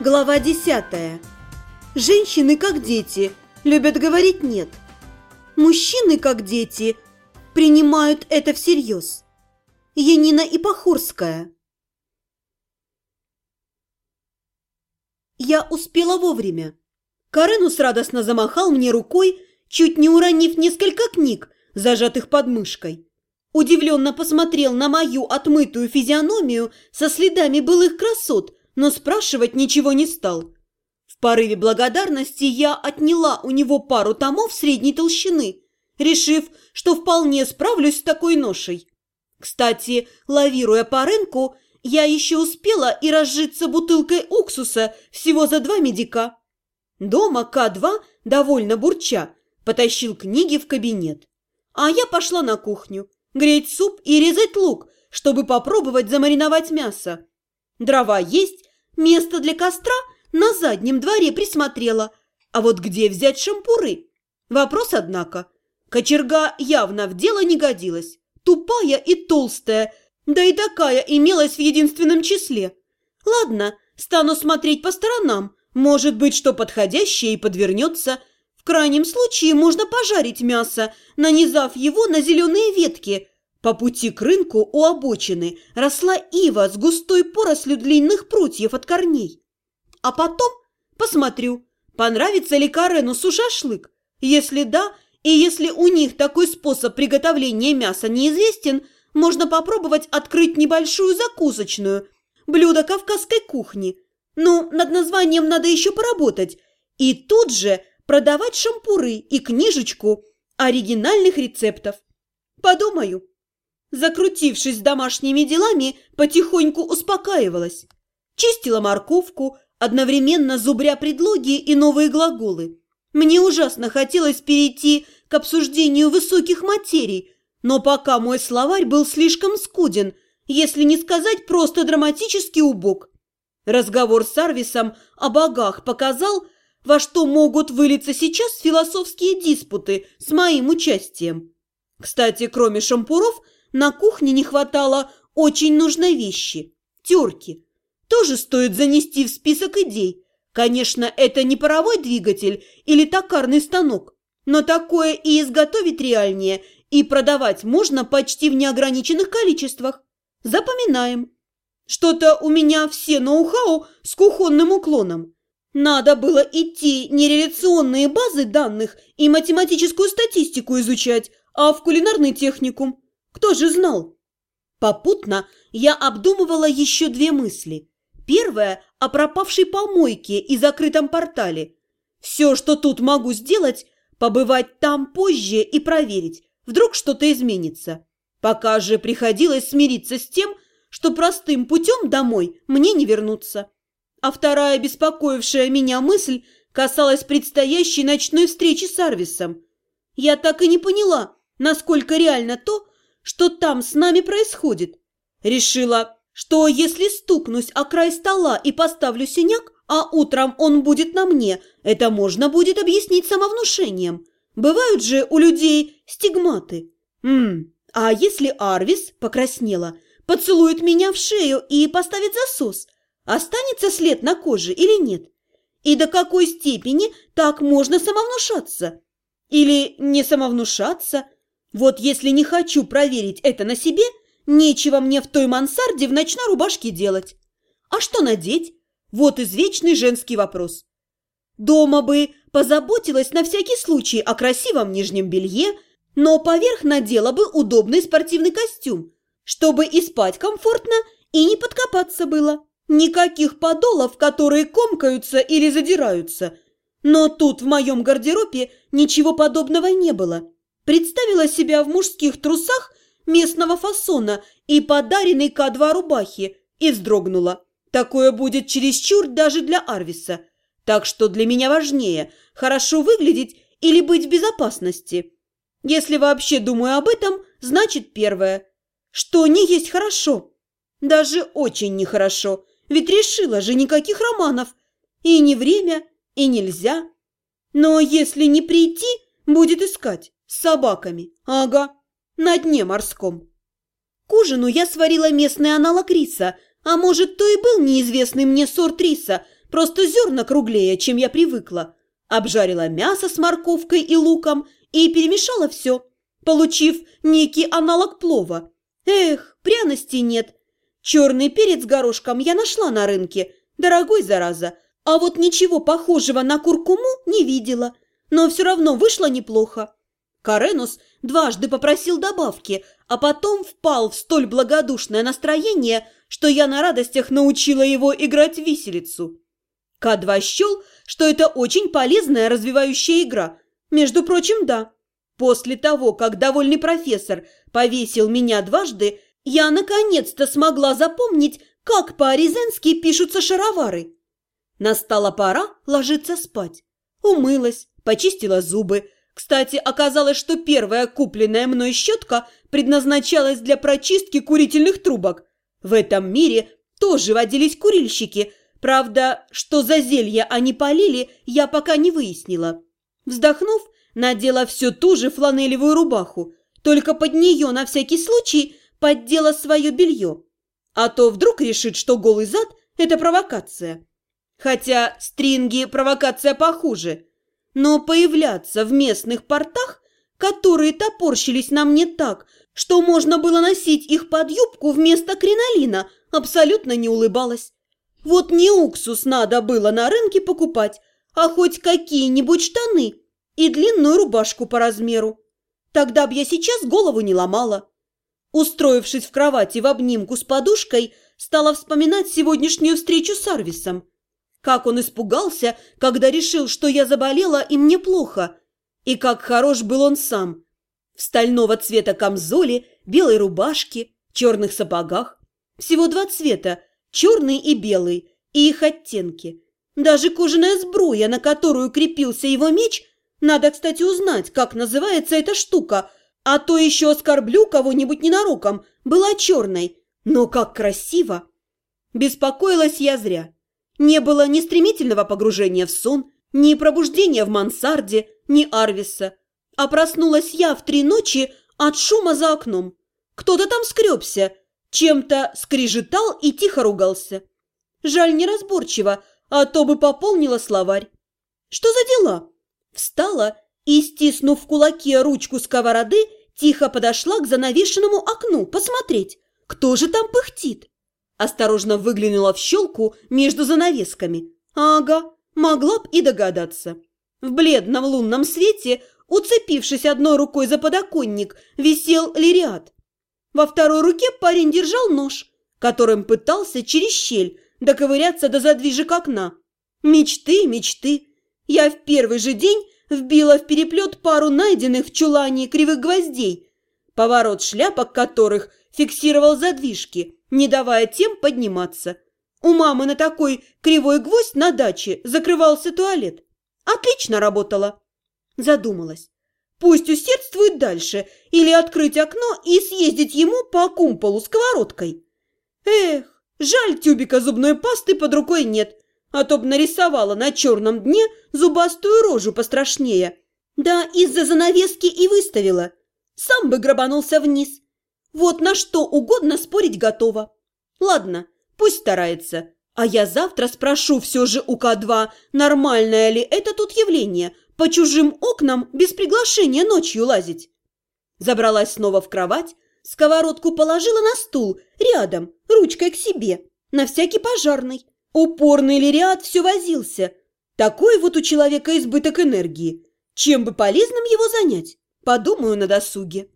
Глава десятая. Женщины, как дети, любят говорить «нет». Мужчины, как дети, принимают это всерьез. Янина Ипохорская. Я успела вовремя. Каренус радостно замахал мне рукой, чуть не уронив несколько книг, зажатых под мышкой. Удивленно посмотрел на мою отмытую физиономию со следами былых красот, но спрашивать ничего не стал. В порыве благодарности я отняла у него пару томов средней толщины, решив, что вполне справлюсь с такой ношей. Кстати, лавируя по рынку, я еще успела и разжиться бутылкой уксуса всего за два медика. Дома К2, довольно бурча, потащил книги в кабинет. А я пошла на кухню, греть суп и резать лук, чтобы попробовать замариновать мясо. Дрова есть, Место для костра на заднем дворе присмотрела. А вот где взять шампуры? Вопрос, однако. Кочерга явно в дело не годилась. Тупая и толстая, да и такая имелась в единственном числе. Ладно, стану смотреть по сторонам. Может быть, что подходящее и подвернется. В крайнем случае можно пожарить мясо, нанизав его на зеленые ветки – по пути к рынку у обочины росла ива с густой порослью длинных прутьев от корней. А потом посмотрю, понравится ли Каренусу шашлык. Если да, и если у них такой способ приготовления мяса неизвестен, можно попробовать открыть небольшую закусочную, блюдо кавказской кухни. Ну, над названием надо еще поработать. И тут же продавать шампуры и книжечку оригинальных рецептов. Подумаю закрутившись домашними делами, потихоньку успокаивалась. Чистила морковку, одновременно зубря предлоги и новые глаголы. Мне ужасно хотелось перейти к обсуждению высоких материй, но пока мой словарь был слишком скуден, если не сказать просто драматически убог. Разговор с Арвисом о богах показал, во что могут вылиться сейчас философские диспуты с моим участием. Кстати, кроме шампуров – на кухне не хватало очень нужной вещи – терки. Тоже стоит занести в список идей. Конечно, это не паровой двигатель или токарный станок, но такое и изготовить реальнее, и продавать можно почти в неограниченных количествах. Запоминаем. Что-то у меня все ноу-хау с кухонным уклоном. Надо было идти не реляционные базы данных и математическую статистику изучать, а в кулинарный техникум. Кто же знал? Попутно я обдумывала еще две мысли. Первая – о пропавшей помойке и закрытом портале. Все, что тут могу сделать – побывать там позже и проверить, вдруг что-то изменится. Пока же приходилось смириться с тем, что простым путем домой мне не вернуться. А вторая беспокоившая меня мысль касалась предстоящей ночной встречи с Арвисом. Я так и не поняла, насколько реально то, что там с нами происходит. Решила, что если стукнусь о край стола и поставлю синяк, а утром он будет на мне, это можно будет объяснить самовнушением. Бывают же у людей стигматы. Ммм, а если Арвис покраснела, поцелует меня в шею и поставит засос, останется след на коже или нет? И до какой степени так можно самовнушаться? Или не самовнушаться – вот если не хочу проверить это на себе, нечего мне в той мансарде в ночной рубашке делать. А что надеть? Вот извечный женский вопрос. Дома бы позаботилась на всякий случай о красивом нижнем белье, но поверх надела бы удобный спортивный костюм, чтобы и спать комфортно, и не подкопаться было. Никаких подолов, которые комкаются или задираются. Но тут в моем гардеробе ничего подобного не было представила себя в мужских трусах местного фасона и подаренной К2 рубахи и вздрогнула. Такое будет чересчур даже для Арвиса. Так что для меня важнее хорошо выглядеть или быть в безопасности. Если вообще думаю об этом, значит первое. Что не есть хорошо. Даже очень нехорошо, ведь решила же никаких романов. И не время, и нельзя. Но если не прийти, будет искать. С собаками. Ага. На дне морском. К ужину я сварила местный аналог риса, а может, то и был неизвестный мне сорт риса, просто зерна круглее, чем я привыкла. Обжарила мясо с морковкой и луком и перемешала все, получив некий аналог плова. Эх, пряностей нет. Черный перец с горошком я нашла на рынке, дорогой зараза, а вот ничего похожего на куркуму не видела, но все равно вышло неплохо. Каренус дважды попросил добавки, а потом впал в столь благодушное настроение, что я на радостях научила его играть в виселицу. К2 счел, что это очень полезная развивающая игра. Между прочим, да. После того, как довольный профессор повесил меня дважды, я наконец-то смогла запомнить, как по-аризенски пишутся шаровары. Настала пора ложиться спать. Умылась, почистила зубы. Кстати, оказалось, что первая купленная мной щетка предназначалась для прочистки курительных трубок. В этом мире тоже водились курильщики. Правда, что за зелья они полили, я пока не выяснила. Вздохнув, надела всю ту же фланелевую рубаху, только под нее на всякий случай поддела свое белье. А то вдруг решит, что голый зад – это провокация. Хотя стринги – провокация похуже. Но появляться в местных портах, которые топорщились на мне так, что можно было носить их под юбку вместо кринолина, абсолютно не улыбалась. Вот не уксус надо было на рынке покупать, а хоть какие-нибудь штаны и длинную рубашку по размеру. Тогда б я сейчас голову не ломала. Устроившись в кровати в обнимку с подушкой, стала вспоминать сегодняшнюю встречу с Арвисом. Как он испугался, когда решил, что я заболела и мне плохо. И как хорош был он сам. В стального цвета камзоле, белой рубашке, черных сапогах. Всего два цвета – черный и белый, и их оттенки. Даже кожаная сбруя, на которую крепился его меч, надо, кстати, узнать, как называется эта штука, а то еще оскорблю кого-нибудь ненароком, была черной. Но как красиво! Беспокоилась я зря. Не было ни стремительного погружения в сон, ни пробуждения в мансарде, ни Арвиса. А проснулась я в три ночи от шума за окном. Кто-то там скребся, чем-то скрежетал и тихо ругался. Жаль неразборчиво, а то бы пополнила словарь. Что за дела? Встала и, стиснув в кулаке ручку сковороды, тихо подошла к занавешенному окну посмотреть, кто же там пыхтит. Осторожно выглянула в щелку между занавесками. Ага, могла б и догадаться. В бледном лунном свете, уцепившись одной рукой за подоконник, висел лириат. Во второй руке парень держал нож, которым пытался через щель доковыряться до задвижек окна. Мечты, мечты. Я в первый же день вбила в переплет пару найденных в чулане кривых гвоздей, поворот шляпок которых фиксировал задвижки – не давая тем подниматься. У мамы на такой кривой гвоздь на даче закрывался туалет. Отлично работала. Задумалась. Пусть усердствует дальше или открыть окно и съездить ему по кумполу сковородкой. Эх, жаль, тюбика зубной пасты под рукой нет, а то б нарисовала на черном дне зубастую рожу пострашнее. Да из-за занавески и выставила. Сам бы грабанулся вниз. Вот на что угодно спорить готова. Ладно, пусть старается. А я завтра спрошу все же у К2, нормальное ли это тут явление, по чужим окнам без приглашения ночью лазить. Забралась снова в кровать, сковородку положила на стул, рядом, ручкой к себе, на всякий пожарный. Упорный Лириад все возился. Такой вот у человека избыток энергии. Чем бы полезным его занять? Подумаю на досуге.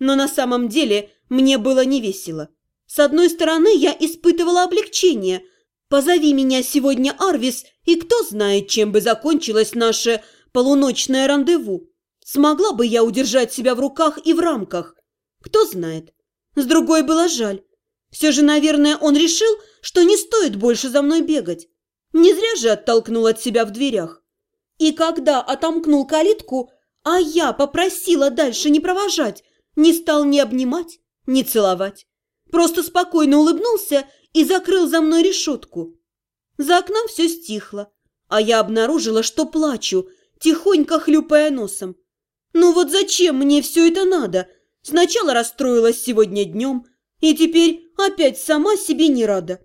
Но на самом деле мне было не весело. С одной стороны, я испытывала облегчение. Позови меня сегодня, Арвис, и кто знает, чем бы закончилось наше полуночное рандеву. Смогла бы я удержать себя в руках и в рамках? Кто знает. С другой было жаль. Все же, наверное, он решил, что не стоит больше за мной бегать. Не зря же оттолкнул от себя в дверях. И когда отомкнул калитку, а я попросила дальше не провожать, не стал ни обнимать, ни целовать. Просто спокойно улыбнулся и закрыл за мной решетку. За окном все стихло, а я обнаружила, что плачу, тихонько хлюпая носом. Ну вот зачем мне все это надо? Сначала расстроилась сегодня днем, и теперь опять сама себе не рада.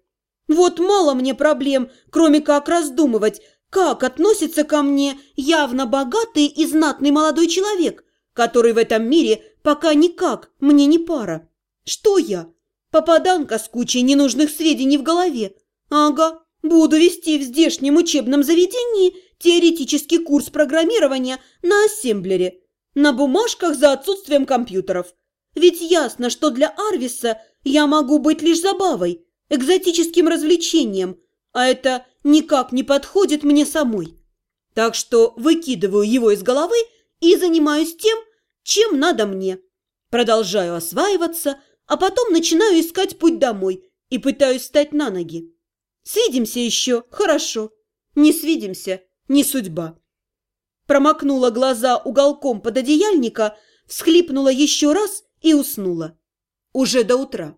Вот мало мне проблем, кроме как раздумывать, как относится ко мне явно богатый и знатный молодой человек, который в этом мире пока никак мне не пара. Что я? Попаданка с кучей ненужных сведений в голове. Ага, буду вести в здешнем учебном заведении теоретический курс программирования на ассемблере, на бумажках за отсутствием компьютеров. Ведь ясно, что для Арвиса я могу быть лишь забавой, экзотическим развлечением, а это никак не подходит мне самой. Так что выкидываю его из головы и занимаюсь тем, чем надо мне. Продолжаю осваиваться, а потом начинаю искать путь домой и пытаюсь встать на ноги. Свидимся еще, хорошо. Не свидимся, не судьба. Промокнула глаза уголком пододеяльника, всхлипнула еще раз и уснула. Уже до утра.